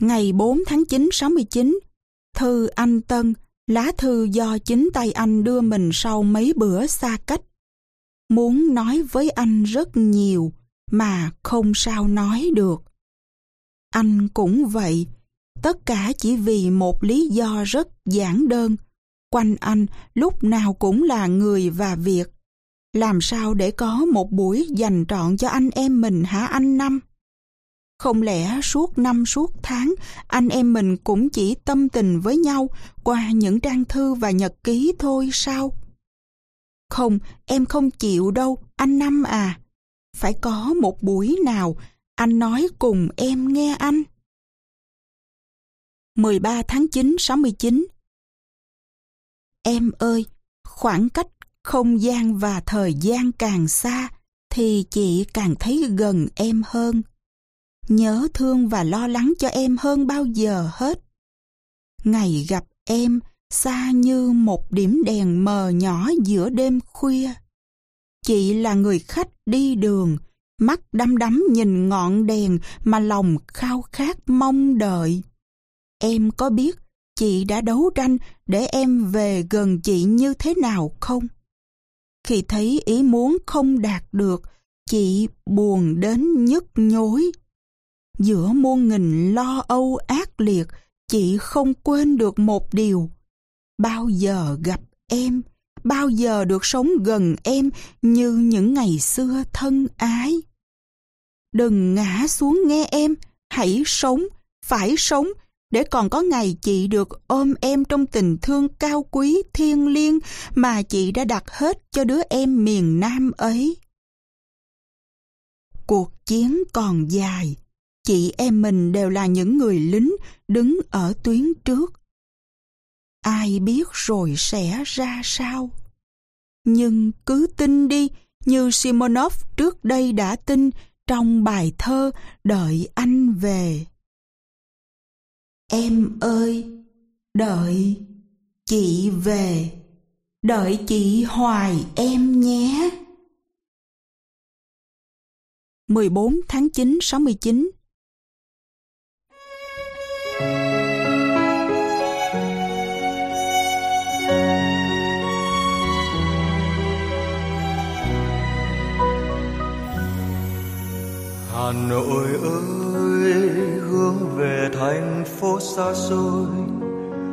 Ngày 4 tháng 9 69, thư anh Tân, lá thư do chính tay anh đưa mình sau mấy bữa xa cách. Muốn nói với anh rất nhiều, mà không sao nói được. Anh cũng vậy, tất cả chỉ vì một lý do rất giản đơn. Quanh anh lúc nào cũng là người và việc. Làm sao để có một buổi dành trọn cho anh em mình hả anh Năm? Không lẽ suốt năm suốt tháng, anh em mình cũng chỉ tâm tình với nhau qua những trang thư và nhật ký thôi sao? Không, em không chịu đâu, anh Năm à. Phải có một buổi nào, anh nói cùng em nghe anh. 13 tháng 9 69 Em ơi, khoảng cách không gian và thời gian càng xa thì chị càng thấy gần em hơn. Nhớ thương và lo lắng cho em hơn bao giờ hết. Ngày gặp em xa như một điểm đèn mờ nhỏ giữa đêm khuya. Chị là người khách đi đường, mắt đăm đắm nhìn ngọn đèn mà lòng khao khát mong đợi. Em có biết chị đã đấu tranh để em về gần chị như thế nào không? Khi thấy ý muốn không đạt được, chị buồn đến nhức nhối. Giữa muôn nghìn lo âu ác liệt, chị không quên được một điều. Bao giờ gặp em, bao giờ được sống gần em như những ngày xưa thân ái. Đừng ngã xuống nghe em, hãy sống, phải sống, để còn có ngày chị được ôm em trong tình thương cao quý thiêng liêng mà chị đã đặt hết cho đứa em miền Nam ấy. Cuộc chiến còn dài, chị em mình đều là những người lính đứng ở tuyến trước. Ai biết rồi sẽ ra sao? Nhưng cứ tin đi, như Simonov trước đây đã tin trong bài thơ Đợi anh về. Em ơi, đợi chị về, đợi chị hoài em nhé. 14 tháng 9 69 Hà Nội ơi, hướng về thành phố xa xôi,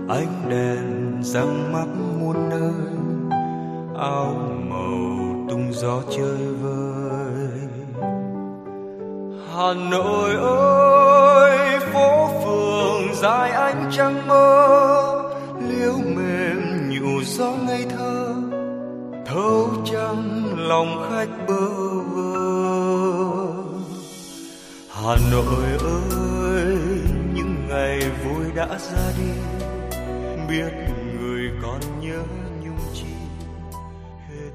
ánh đèn răng mắt muôn nơi, áo màu tung gió chơi vơi. Hà Nội ơi, phố phường dài ánh trăng mơ, liễu mềm nhụ gió ngây thơ, thấu trăng lòng khách bơ vơ. Hà Nội ơi những ngày vui đã ra đi biết người còn nhớ nhung chi hết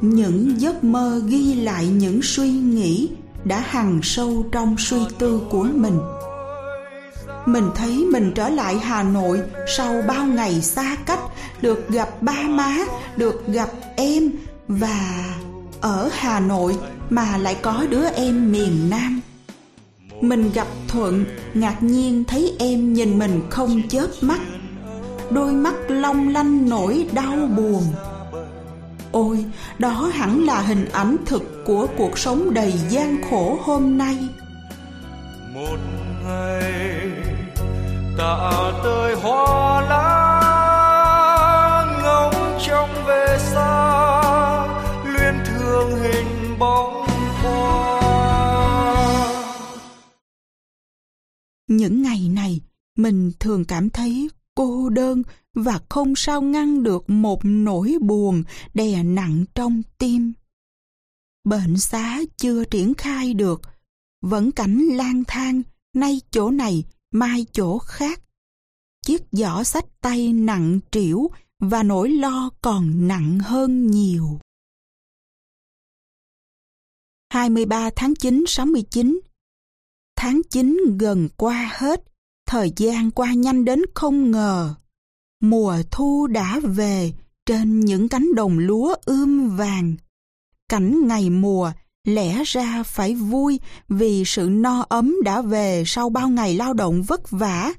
Những giấc mơ ghi lại những suy nghĩ đã hằn sâu trong suy tư của mình. Mình thấy mình trở lại Hà Nội sau bao ngày xa cách, được gặp ba má, được gặp em và ở Hà Nội mà lại có đứa em miền Nam. Mình gặp Thuận, ngạc nhiên thấy em nhìn mình không chớp mắt. Đôi mắt long lanh nỗi đau buồn. Ôi, đó hẳn là hình ảnh thực của cuộc sống đầy gian khổ hôm nay. một ngày tạ tơi hoa lá Những ngày này, mình thường cảm thấy cô đơn và không sao ngăn được một nỗi buồn đè nặng trong tim. Bệnh xá chưa triển khai được, vẫn cảnh lang thang, nay chỗ này, mai chỗ khác. Chiếc giỏ sách tay nặng trĩu và nỗi lo còn nặng hơn nhiều. 23 tháng 9 69 Tháng 9 gần qua hết, thời gian qua nhanh đến không ngờ. Mùa thu đã về trên những cánh đồng lúa ươm vàng. Cảnh ngày mùa Lẽ ra phải vui vì sự no ấm đã về sau bao ngày lao động vất vả,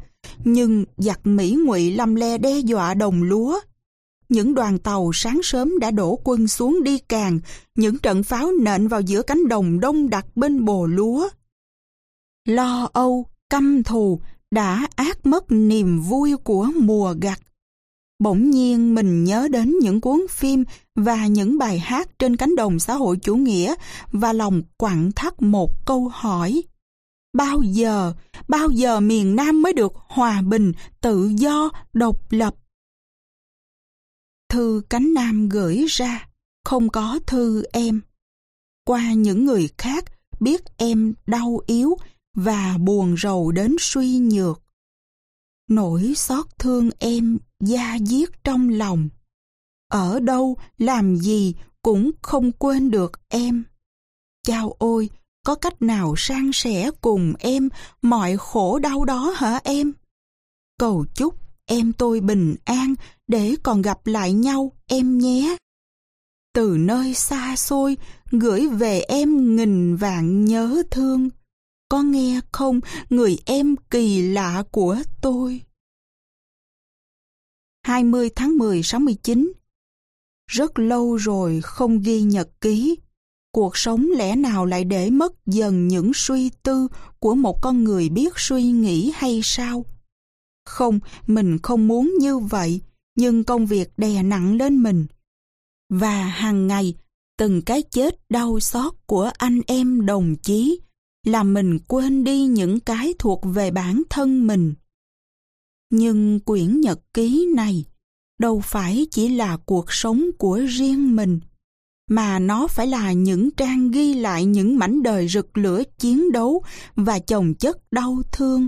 nhưng giặc Mỹ ngụy lâm le đe dọa đồng lúa. Những đoàn tàu sáng sớm đã đổ quân xuống đi càng, những trận pháo nện vào giữa cánh đồng đông đặc bên bồ lúa. Lo âu, căm thù đã ác mất niềm vui của mùa gặt. Bỗng nhiên mình nhớ đến những cuốn phim và những bài hát trên cánh đồng xã hội chủ nghĩa và lòng quặn thắt một câu hỏi. Bao giờ, bao giờ miền Nam mới được hòa bình, tự do, độc lập? Thư cánh Nam gửi ra, không có thư em. Qua những người khác biết em đau yếu và buồn rầu đến suy nhược. Nỗi xót thương em da diết trong lòng. Ở đâu, làm gì cũng không quên được em. Chao ôi, có cách nào san sẻ cùng em mọi khổ đau đó hả em? Cầu chúc em tôi bình an để còn gặp lại nhau em nhé. Từ nơi xa xôi gửi về em nghìn vạn nhớ thương. Có nghe không người em kỳ lạ của tôi? 20 tháng 10 69 Rất lâu rồi không ghi nhật ký. Cuộc sống lẽ nào lại để mất dần những suy tư của một con người biết suy nghĩ hay sao? Không, mình không muốn như vậy, nhưng công việc đè nặng lên mình. Và hàng ngày, từng cái chết đau xót của anh em đồng chí làm mình quên đi những cái thuộc về bản thân mình. Nhưng quyển nhật ký này đâu phải chỉ là cuộc sống của riêng mình, mà nó phải là những trang ghi lại những mảnh đời rực lửa chiến đấu và chồng chất đau thương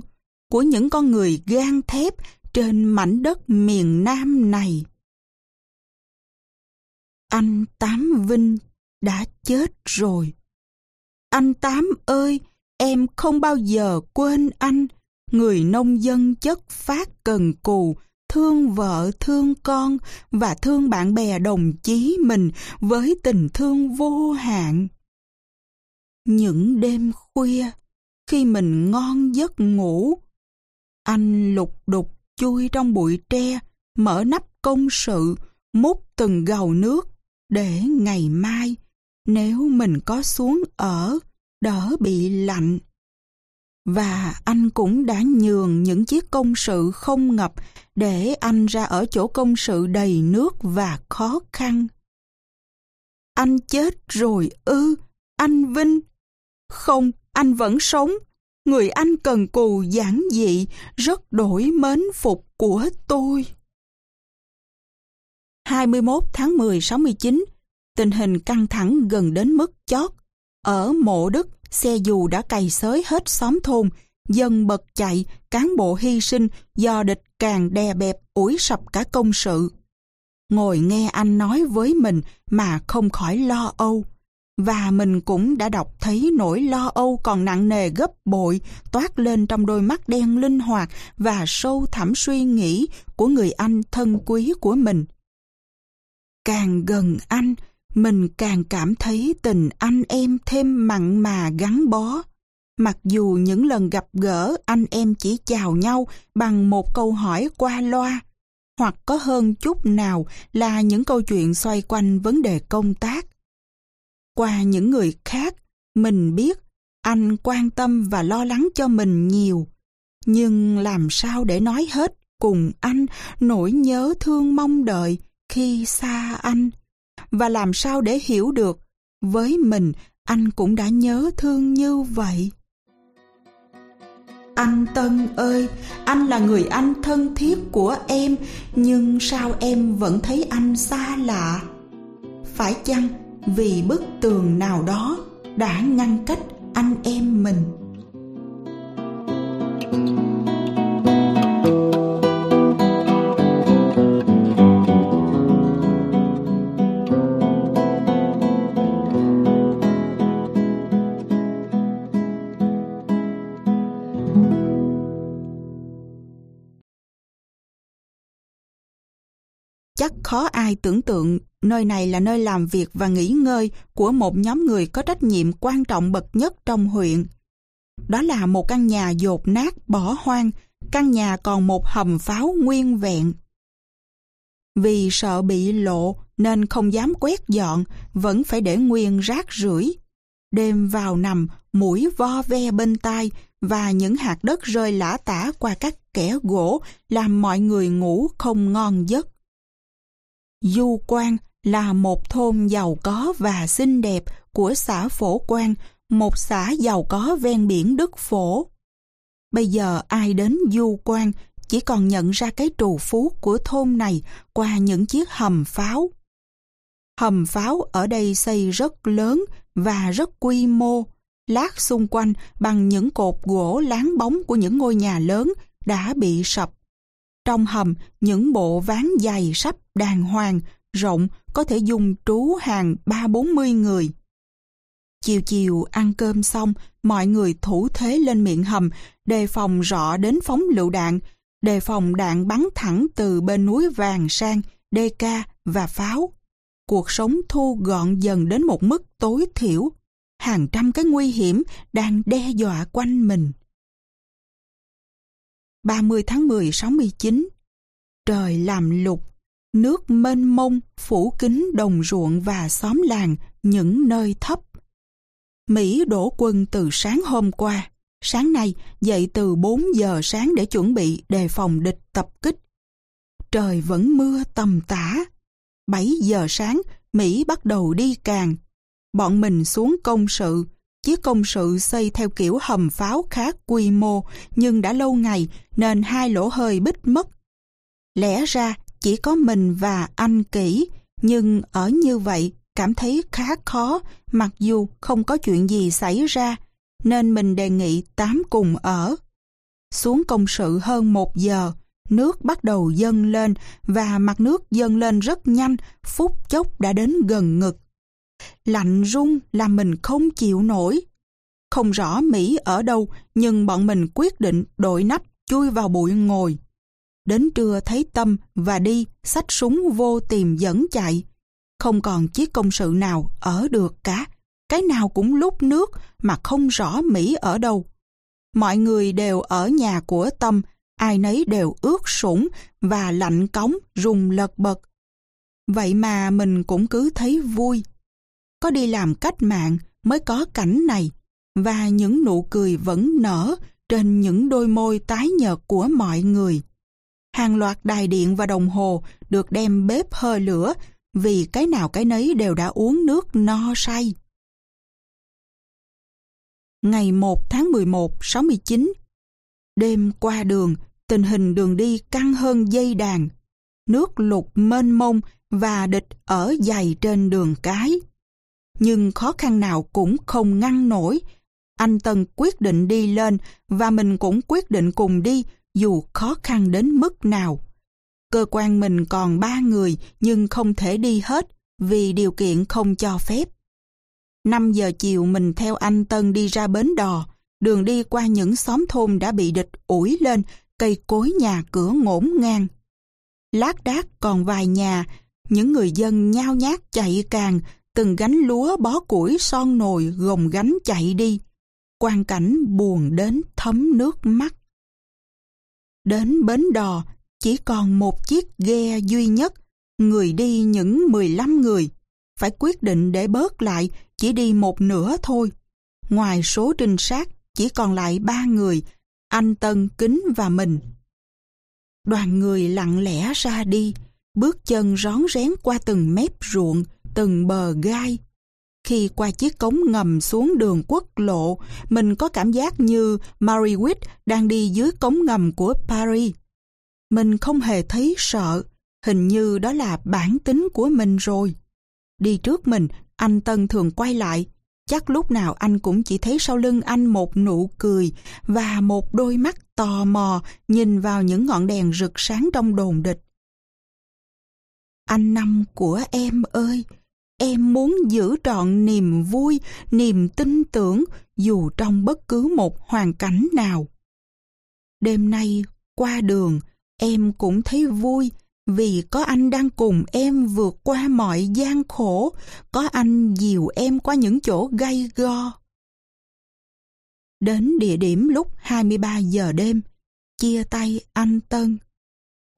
của những con người gan thép trên mảnh đất miền Nam này. Anh Tám Vinh đã chết rồi. Anh Tám ơi, em không bao giờ quên anh, người nông dân chất phát cần cù, thương vợ, thương con và thương bạn bè đồng chí mình với tình thương vô hạn. Những đêm khuya, khi mình ngon giấc ngủ, anh lục đục chui trong bụi tre, mở nắp công sự, múc từng gầu nước để ngày mai, nếu mình có xuống ở, đỡ bị lạnh. Và anh cũng đã nhường những chiếc công sự không ngập để anh ra ở chỗ công sự đầy nước và khó khăn. Anh chết rồi ư, anh Vinh. Không, anh vẫn sống. Người anh cần cù giản dị, rất đổi mến phục của tôi. 21 tháng 10 69, tình hình căng thẳng gần đến mức chót. Ở mộ Đức, xe dù đã cày xới hết xóm thôn, dân bật chạy, cán bộ hy sinh do địch càng đè bẹp ủi sập cả công sự. Ngồi nghe anh nói với mình mà không khỏi lo âu. Và mình cũng đã đọc thấy nỗi lo âu còn nặng nề gấp bội toát lên trong đôi mắt đen linh hoạt và sâu thẳm suy nghĩ của người anh thân quý của mình. Càng gần anh, mình càng cảm thấy tình anh em thêm mặn mà gắn bó. Mặc dù những lần gặp gỡ anh em chỉ chào nhau bằng một câu hỏi qua loa, hoặc có hơn chút nào là những câu chuyện xoay quanh vấn đề công tác. Qua những người khác, mình biết anh quan tâm và lo lắng cho mình nhiều. Nhưng làm sao để nói hết cùng anh nỗi nhớ thương mong đợi khi xa anh? Và làm sao để hiểu được với mình anh cũng đã nhớ thương như vậy? Anh Tân ơi, anh là người anh thân thiết của em, nhưng sao em vẫn thấy anh xa lạ? Phải chăng vì bức tường nào đó đã ngăn cách anh em mình? Khó ai tưởng tượng nơi này là nơi làm việc và nghỉ ngơi của một nhóm người có trách nhiệm quan trọng bậc nhất trong huyện. Đó là một căn nhà dột nát bỏ hoang, căn nhà còn một hầm pháo nguyên vẹn. Vì sợ bị lộ nên không dám quét dọn, vẫn phải để nguyên rác rưởi. Đêm vào nằm, mũi vo ve bên tai và những hạt đất rơi lã tả qua các kẻ gỗ làm mọi người ngủ không ngon giấc. Du Quan là một thôn giàu có và xinh đẹp của xã Phổ Quang, một xã giàu có ven biển Đức Phổ. Bây giờ ai đến Du Quan chỉ còn nhận ra cái trù phú của thôn này qua những chiếc hầm pháo. Hầm pháo ở đây xây rất lớn và rất quy mô, lát xung quanh bằng những cột gỗ láng bóng của những ngôi nhà lớn đã bị sập. Trong hầm, những bộ ván dày sắp đàng hoàng, rộng, có thể dùng trú hàng ba bốn mươi người. Chiều chiều ăn cơm xong, mọi người thủ thế lên miệng hầm, đề phòng rõ đến phóng lựu đạn, đề phòng đạn bắn thẳng từ bên núi vàng sang, đê ca và pháo. Cuộc sống thu gọn dần đến một mức tối thiểu. Hàng trăm cái nguy hiểm đang đe dọa quanh mình. 30 tháng 10 69 Trời làm lục, nước mênh mông phủ kín đồng ruộng và xóm làng những nơi thấp. Mỹ đổ quân từ sáng hôm qua. Sáng nay dậy từ 4 giờ sáng để chuẩn bị đề phòng địch tập kích. Trời vẫn mưa tầm tã. 7 giờ sáng Mỹ bắt đầu đi càng. Bọn mình xuống công sự. Chiếc công sự xây theo kiểu hầm pháo khá quy mô nhưng đã lâu ngày nên hai lỗ hơi bít mất. Lẽ ra chỉ có mình và anh kỹ nhưng ở như vậy cảm thấy khá khó mặc dù không có chuyện gì xảy ra nên mình đề nghị tám cùng ở. Xuống công sự hơn một giờ, nước bắt đầu dâng lên và mặt nước dâng lên rất nhanh, phút chốc đã đến gần ngực. Lạnh rung làm mình không chịu nổi. Không rõ Mỹ ở đâu, nhưng bọn mình quyết định đội nắp chui vào bụi ngồi. Đến trưa thấy Tâm và đi sách súng vô tìm dẫn chạy. Không còn chiếc công sự nào ở được cả. Cái nào cũng lúc nước mà không rõ Mỹ ở đâu. Mọi người đều ở nhà của Tâm, ai nấy đều ướt sũng và lạnh cống rùng lật bật. Vậy mà mình cũng cứ thấy vui. Có đi làm cách mạng mới có cảnh này và những nụ cười vẫn nở trên những đôi môi tái nhợt của mọi người. Hàng loạt đài điện và đồng hồ được đem bếp hơi lửa vì cái nào cái nấy đều đã uống nước no say. Ngày 1 tháng 11, 69 Đêm qua đường, tình hình đường đi căng hơn dây đàn. Nước lục mênh mông và địch ở dày trên đường cái. Nhưng khó khăn nào cũng không ngăn nổi. Anh Tân quyết định đi lên và mình cũng quyết định cùng đi dù khó khăn đến mức nào. Cơ quan mình còn ba người nhưng không thể đi hết vì điều kiện không cho phép. 5 giờ chiều mình theo anh Tân đi ra bến đò, đường đi qua những xóm thôn đã bị địch ủi lên, cây cối nhà cửa ngổn ngang. Lát đác còn vài nhà, những người dân nhao nhát chạy càng, từng gánh lúa bó củi son nồi gồng gánh chạy đi. Quan cảnh buồn đến thấm nước mắt. Đến bến đò, chỉ còn một chiếc ghe duy nhất, người đi những 15 người. Phải quyết định để bớt lại, chỉ đi một nửa thôi. Ngoài số trinh sát, chỉ còn lại ba người, anh Tân, Kính và mình. Đoàn người lặng lẽ ra đi, bước chân rón rén qua từng mép ruộng, từng bờ gai. Khi qua chiếc cống ngầm xuống đường quốc lộ, mình có cảm giác như Mariwit đang đi dưới cống ngầm của Paris. Mình không hề thấy sợ, hình như đó là bản tính của mình rồi. Đi trước mình, anh Tân thường quay lại, chắc lúc nào anh cũng chỉ thấy sau lưng anh một nụ cười và một đôi mắt tò mò nhìn vào những ngọn đèn rực sáng trong đồn địch. Anh năm của em ơi, em muốn giữ trọn niềm vui, niềm tin tưởng dù trong bất cứ một hoàn cảnh nào. Đêm nay, qua đường, em cũng thấy vui, vì có anh đang cùng em vượt qua mọi gian khổ, có anh dìu em qua những chỗ gay go. Đến địa điểm lúc 23 giờ đêm, chia tay anh Tân.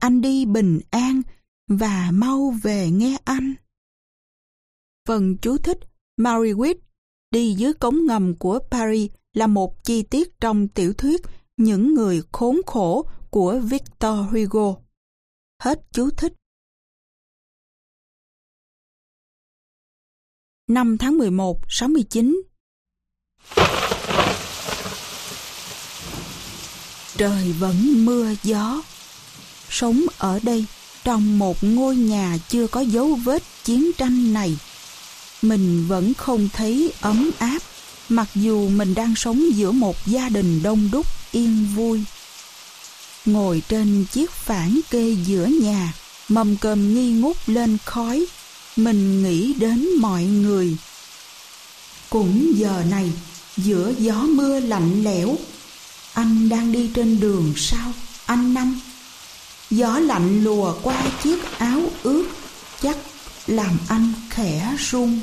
Anh đi bình an và mau về nghe anh. Phần chú thích Mary Witt đi dưới cống ngầm của Paris là một chi tiết trong tiểu thuyết Những người khốn khổ của Victor Hugo. Hết chú thích. 5 tháng 11, 69 Trời vẫn mưa gió. Sống ở đây, trong một ngôi nhà chưa có dấu vết chiến tranh này, mình vẫn không thấy ấm áp, mặc dù mình đang sống giữa một gia đình đông đúc yên vui. Ngồi trên chiếc phản kê giữa nhà, mâm cơm nghi ngút lên khói, mình nghĩ đến mọi người. Cũng giờ này, giữa gió mưa lạnh lẽo, anh đang đi trên đường sao, anh Năm? Gió lạnh lùa qua chiếc áo ướt, chắc làm anh khẽ run.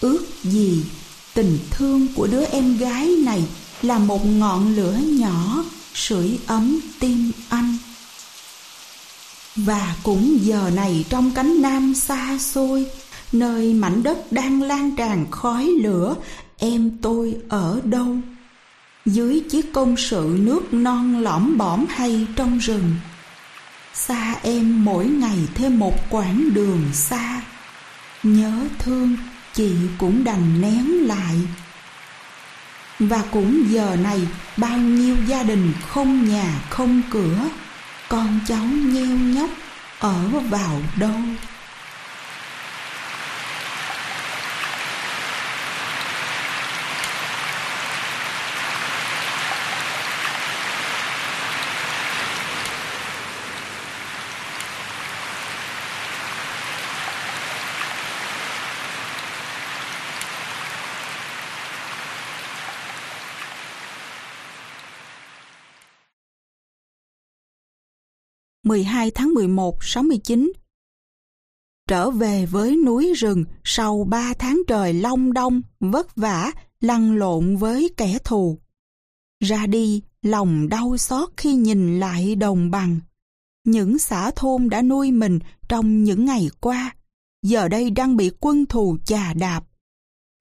Ước gì tình thương của đứa em gái này là một ngọn lửa nhỏ sưởi ấm tim anh. Và cũng giờ này trong cánh nam xa xôi, nơi mảnh đất đang lan tràn khói lửa, em tôi ở đâu? Dưới chiếc công sự nước non lõm bõm hay trong rừng. Xa em mỗi ngày thêm một quãng đường xa. Nhớ thương, chị cũng đành nén lại. Và cũng giờ này, bao nhiêu gia đình không nhà, không cửa. Con cháu nheo nhóc ở vào đâu? 12 tháng 11 69 Trở về với núi rừng sau 3 tháng trời long đông, vất vả, lăn lộn với kẻ thù. Ra đi, lòng đau xót khi nhìn lại đồng bằng. Những xã thôn đã nuôi mình trong những ngày qua, giờ đây đang bị quân thù chà đạp.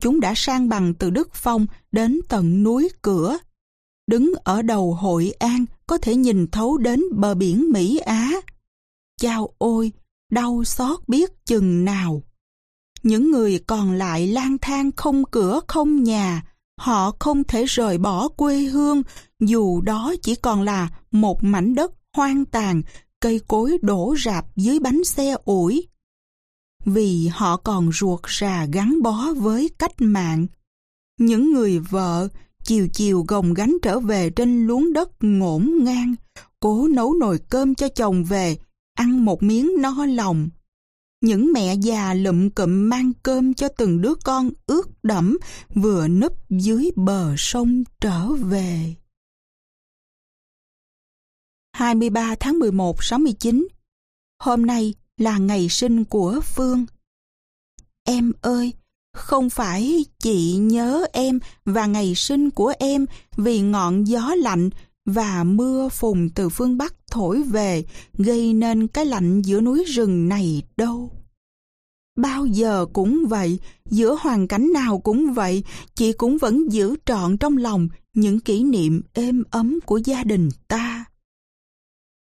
Chúng đã sang bằng từ Đức Phong đến tận núi cửa. Đứng ở đầu hội an có thể nhìn thấu đến bờ biển Mỹ Á. Chao ôi, đau xót biết chừng nào. Những người còn lại lang thang không cửa không nhà, họ không thể rời bỏ quê hương, dù đó chỉ còn là một mảnh đất hoang tàn, cây cối đổ rạp dưới bánh xe ủi. Vì họ còn ruột rà gắn bó với cách mạng. Những người vợ, chiều chiều gồng gánh trở về trên luống đất ngổn ngang, cố nấu nồi cơm cho chồng về, ăn một miếng no lòng. Những mẹ già lụm cụm mang cơm cho từng đứa con ướt đẫm vừa núp dưới bờ sông trở về. 23 tháng 11 69 Hôm nay là ngày sinh của Phương. Em ơi, không phải chị nhớ em và ngày sinh của em vì ngọn gió lạnh và mưa phùn từ phương Bắc thổi về gây nên cái lạnh giữa núi rừng này đâu. Bao giờ cũng vậy, giữa hoàn cảnh nào cũng vậy, chị cũng vẫn giữ trọn trong lòng những kỷ niệm êm ấm của gia đình ta.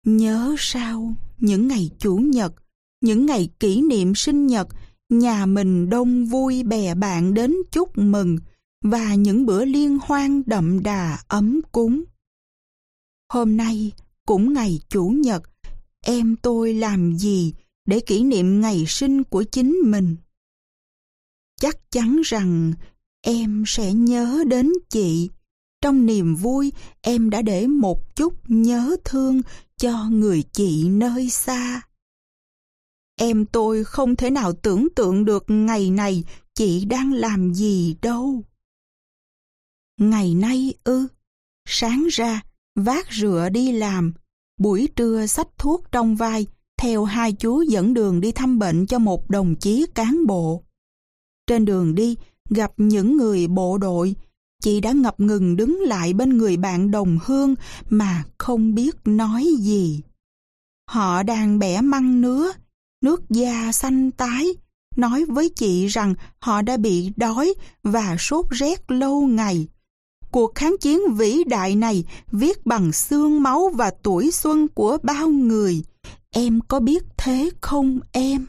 Nhớ sao, những ngày Chủ nhật, những ngày kỷ niệm sinh nhật, nhà mình đông vui bè bạn đến chúc mừng và những bữa liên hoan đậm đà ấm cúng. Hôm nay cũng ngày Chủ nhật, em tôi làm gì để kỷ niệm ngày sinh của chính mình? Chắc chắn rằng em sẽ nhớ đến chị. Trong niềm vui, em đã để một chút nhớ thương cho người chị nơi xa. Em tôi không thể nào tưởng tượng được ngày này chị đang làm gì đâu. Ngày nay ư, sáng ra, vác rửa đi làm, buổi trưa xách thuốc trong vai, theo hai chú dẫn đường đi thăm bệnh cho một đồng chí cán bộ. Trên đường đi, gặp những người bộ đội, chị đã ngập ngừng đứng lại bên người bạn đồng hương mà không biết nói gì. Họ đang bẻ măng nứa, nước da xanh tái, nói với chị rằng họ đã bị đói và sốt rét lâu ngày. Cuộc kháng chiến vĩ đại này viết bằng xương máu và tuổi xuân của bao người. Em có biết thế không em?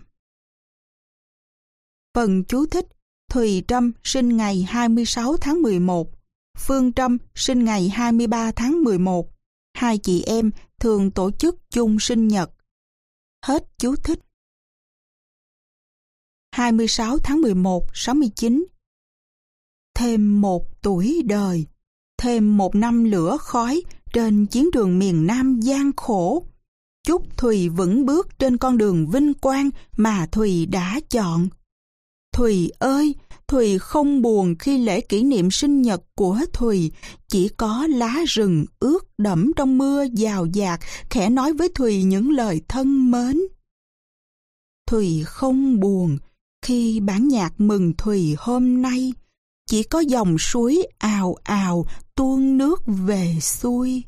Phần chú thích Thùy Trâm sinh ngày 26 tháng 11, Phương Trâm sinh ngày 23 tháng 11. Hai chị em thường tổ chức chung sinh nhật. Hết chú thích. 26 tháng 11, 69 Thêm một tuổi đời, thêm một năm lửa khói trên chiến trường miền Nam gian khổ. Chúc Thùy vững bước trên con đường vinh quang mà Thùy đã chọn. Thùy ơi, Thùy không buồn khi lễ kỷ niệm sinh nhật của Thùy chỉ có lá rừng ướt đẫm trong mưa dào dạt khẽ nói với Thùy những lời thân mến. Thùy không buồn khi bản nhạc mừng Thùy hôm nay, chỉ có dòng suối ào ào tuôn nước về xuôi.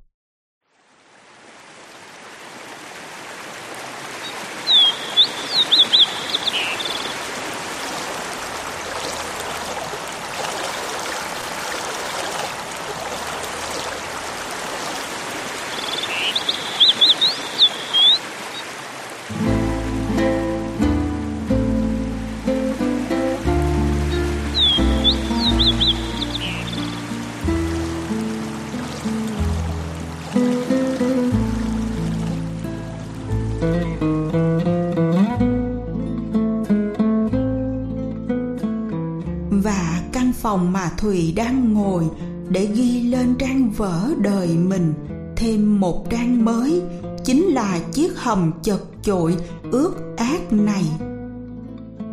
Phòng mà Thùy đang ngồi để ghi lên trang vở đời mình thêm một trang mới chính là chiếc hầm chật chội ướt át này.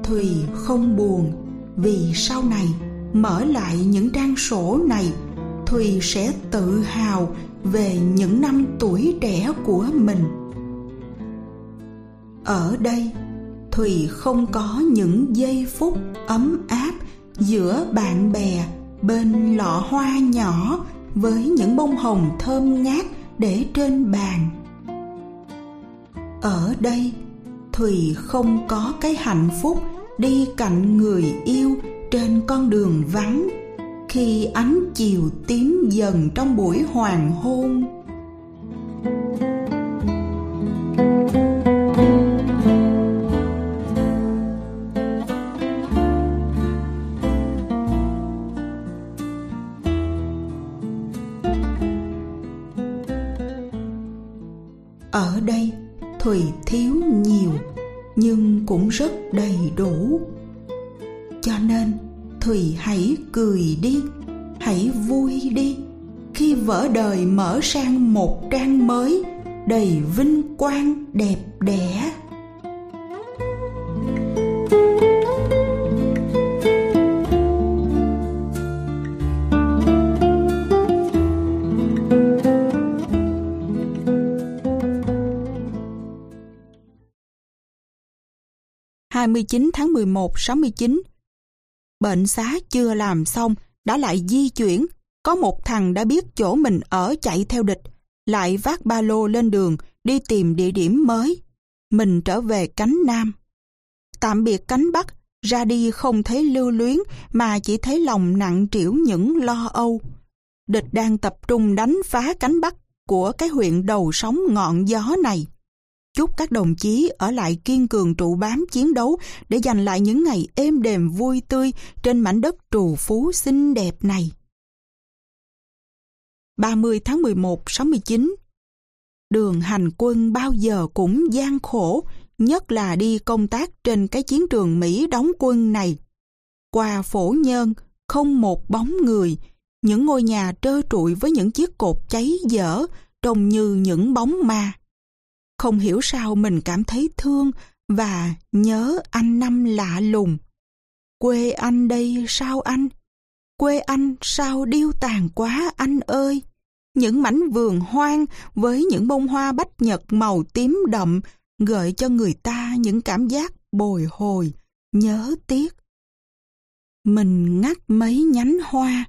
Thùy không buồn vì sau này mở lại những trang sổ này Thùy sẽ tự hào về những năm tuổi trẻ của mình. Ở đây, Thùy không có những giây phút ấm áp giữa bạn bè bên lọ hoa nhỏ với những bông hồng thơm ngát để trên bàn. Ở đây, thùy không có cái hạnh phúc đi cạnh người yêu trên con đường vắng khi ánh chiều tím dần trong buổi hoàng hôn. Cho nên thùy hãy cười đi, hãy vui đi. Khi vỡ đời mở sang một trang mới, đầy vinh quang đẹp đẽ. hai mươi chín tháng mười một sáu mươi chín Bệnh xá chưa làm xong, đã lại di chuyển. Có một thằng đã biết chỗ mình ở chạy theo địch, lại vác ba lô lên đường, đi tìm địa điểm mới. Mình trở về cánh Nam. Tạm biệt cánh Bắc, ra đi không thấy lưu luyến mà chỉ thấy lòng nặng trĩu những lo âu. Địch đang tập trung đánh phá cánh Bắc của cái huyện đầu sóng ngọn gió này. Chúc các đồng chí ở lại kiên cường trụ bám chiến đấu để giành lại những ngày êm đềm vui tươi trên mảnh đất trù phú xinh đẹp này. 30 tháng 11 69 Đường hành quân bao giờ cũng gian khổ, nhất là đi công tác trên cái chiến trường Mỹ đóng quân này. Qua phổ nhân, không một bóng người, những ngôi nhà trơ trụi với những chiếc cột cháy dở, trông như những bóng ma. Không hiểu sao mình cảm thấy thương và nhớ anh năm lạ lùng. Quê anh đây sao anh? Quê anh sao điêu tàn quá anh ơi? Những mảnh vườn hoang với những bông hoa bách nhật màu tím đậm, gợi cho người ta những cảm giác bồi hồi, nhớ tiếc. Mình ngắt mấy nhánh hoa,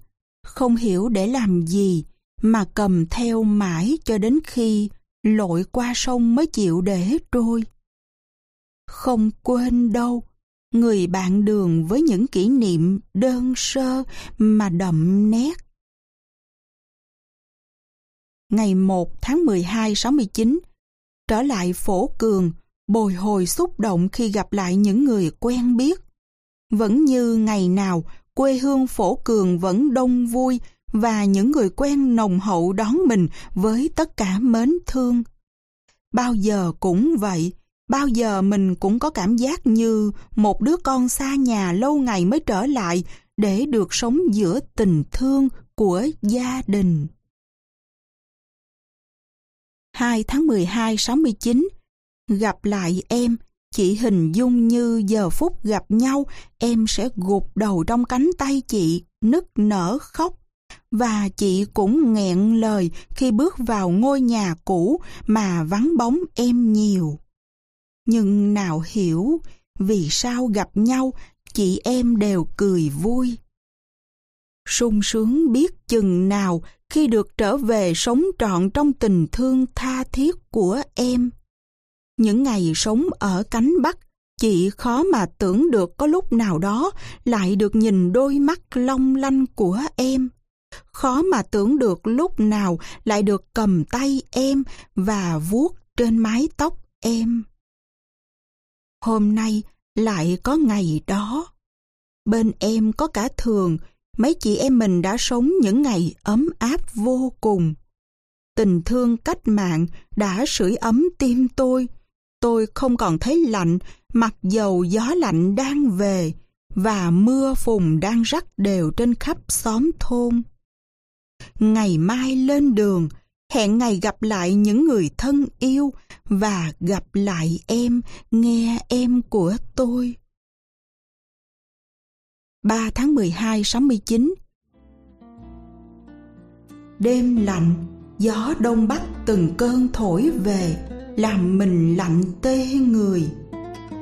không hiểu để làm gì mà cầm theo mãi cho đến khi lội qua sông mới chịu để trôi. Không quên đâu, người bạn đường với những kỷ niệm đơn sơ mà đậm nét. Ngày 1 tháng 12 69, trở lại phổ cường, bồi hồi xúc động khi gặp lại những người quen biết. Vẫn như ngày nào, quê hương phổ cường vẫn đông vui và những người quen nồng hậu đón mình với tất cả mến thương. Bao giờ cũng vậy, bao giờ mình cũng có cảm giác như một đứa con xa nhà lâu ngày mới trở lại để được sống giữa tình thương của gia đình. 2 tháng 12 69 Gặp lại em, chị hình dung như giờ phút gặp nhau em sẽ gục đầu trong cánh tay chị, nức nở khóc. Và chị cũng nghẹn lời khi bước vào ngôi nhà cũ mà vắng bóng em nhiều. Nhưng nào hiểu, vì sao gặp nhau chị em đều cười vui. sung sướng biết chừng nào khi được trở về sống trọn trong tình thương tha thiết của em. Những ngày sống ở cánh Bắc, chị khó mà tưởng được có lúc nào đó lại được nhìn đôi mắt long lanh của em. Khó mà tưởng được lúc nào lại được cầm tay em và vuốt trên mái tóc em. Hôm nay lại có ngày đó. Bên em có cả thường, mấy chị em mình đã sống những ngày ấm áp vô cùng. Tình thương cách mạng đã sưởi ấm tim tôi. Tôi không còn thấy lạnh, mặc dầu gió lạnh đang về và mưa phùn đang rắc đều trên khắp xóm thôn. Ngày mai lên đường, hẹn ngày gặp lại những người thân yêu và gặp lại em, nghe em của tôi. 3 tháng 12 69 Đêm lạnh, gió đông bắc từng cơn thổi về, làm mình lạnh tê người.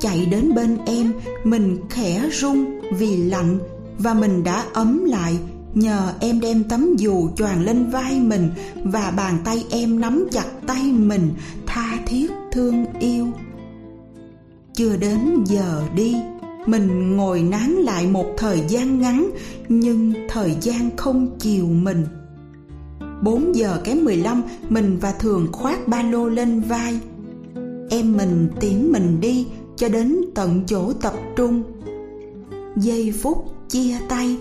Chạy đến bên em, mình khẽ run vì lạnh và mình đã ấm lại nhờ em đem tấm dù choàng lên vai mình và bàn tay em nắm chặt tay mình tha thiết thương yêu. Chưa đến giờ đi, mình ngồi nán lại một thời gian ngắn nhưng thời gian không chiều mình. 4 giờ kém 15 mình và Thường khoác ba lô lên vai. Em mình tiễn mình đi cho đến tận chỗ tập trung. Giây phút chia tay,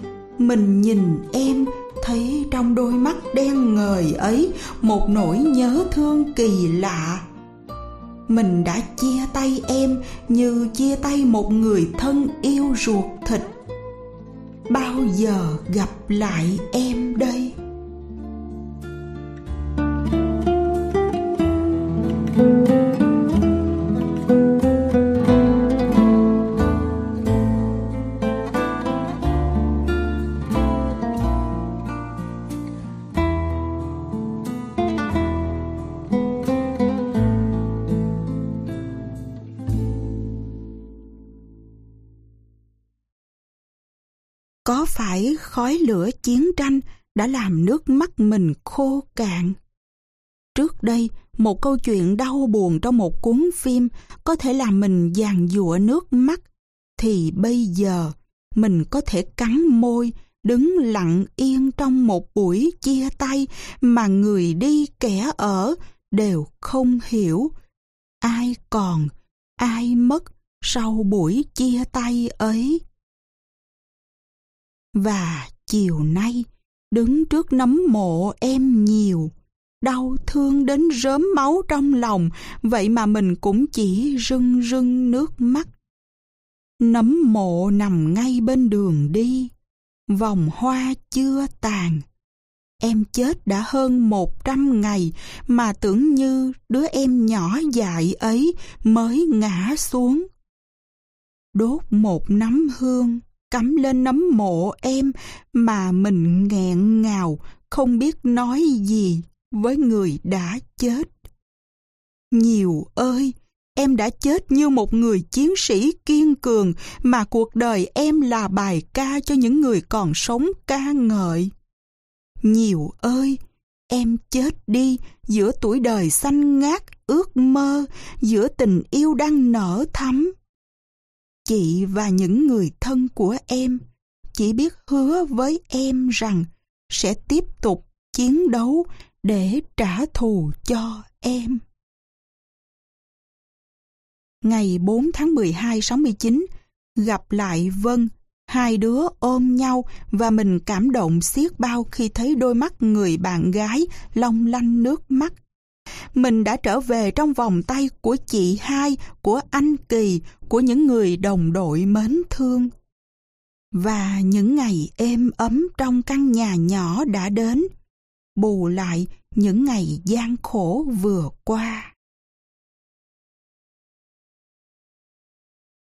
mình nhìn em, thấy trong đôi mắt đen ngời ấy một nỗi nhớ thương kỳ lạ. Mình đã chia tay em như chia tay một người thân yêu ruột thịt. Bao giờ gặp lại em đây? Khói lửa chiến tranh đã làm nước mắt mình khô cạn? Trước đây, một câu chuyện đau buồn trong một cuốn phim có thể làm mình giàn giụa nước mắt, thì bây giờ mình có thể cắn môi, đứng lặng yên trong một buổi chia tay mà người đi kẻ ở đều không hiểu. Ai còn, ai mất sau buổi chia tay ấy. Và chiều nay, đứng trước nấm mộ em nhiều, đau thương đến rớm máu trong lòng, vậy mà mình cũng chỉ rưng rưng nước mắt. Nấm mộ nằm ngay bên đường đi, vòng hoa chưa tàn. Em chết đã hơn một trăm ngày mà tưởng như đứa em nhỏ dại ấy mới ngã xuống. Đốt một nắm hương, cắm lên nấm mộ em mà mình nghẹn ngào không biết nói gì với người đã chết. Nhiều ơi, Em đã chết như một người chiến sĩ kiên cường mà cuộc đời em là bài ca cho những người còn sống ca ngợi. Nhiều ơi, em chết đi giữa tuổi đời xanh ngát ước mơ, giữa tình yêu đang nở thắm. Chị và những người thân của em chỉ biết hứa với em rằng sẽ tiếp tục chiến đấu để trả thù cho em. Ngày 4 tháng 12 69, gặp lại Vân, hai đứa ôm nhau và mình cảm động xiết bao khi thấy đôi mắt người bạn gái long lanh nước mắt. Mình đã trở về trong vòng tay của chị hai, của anh Kỳ, của những người đồng đội mến thương. Và những ngày êm ấm trong căn nhà nhỏ đã đến, bù lại những ngày gian khổ vừa qua.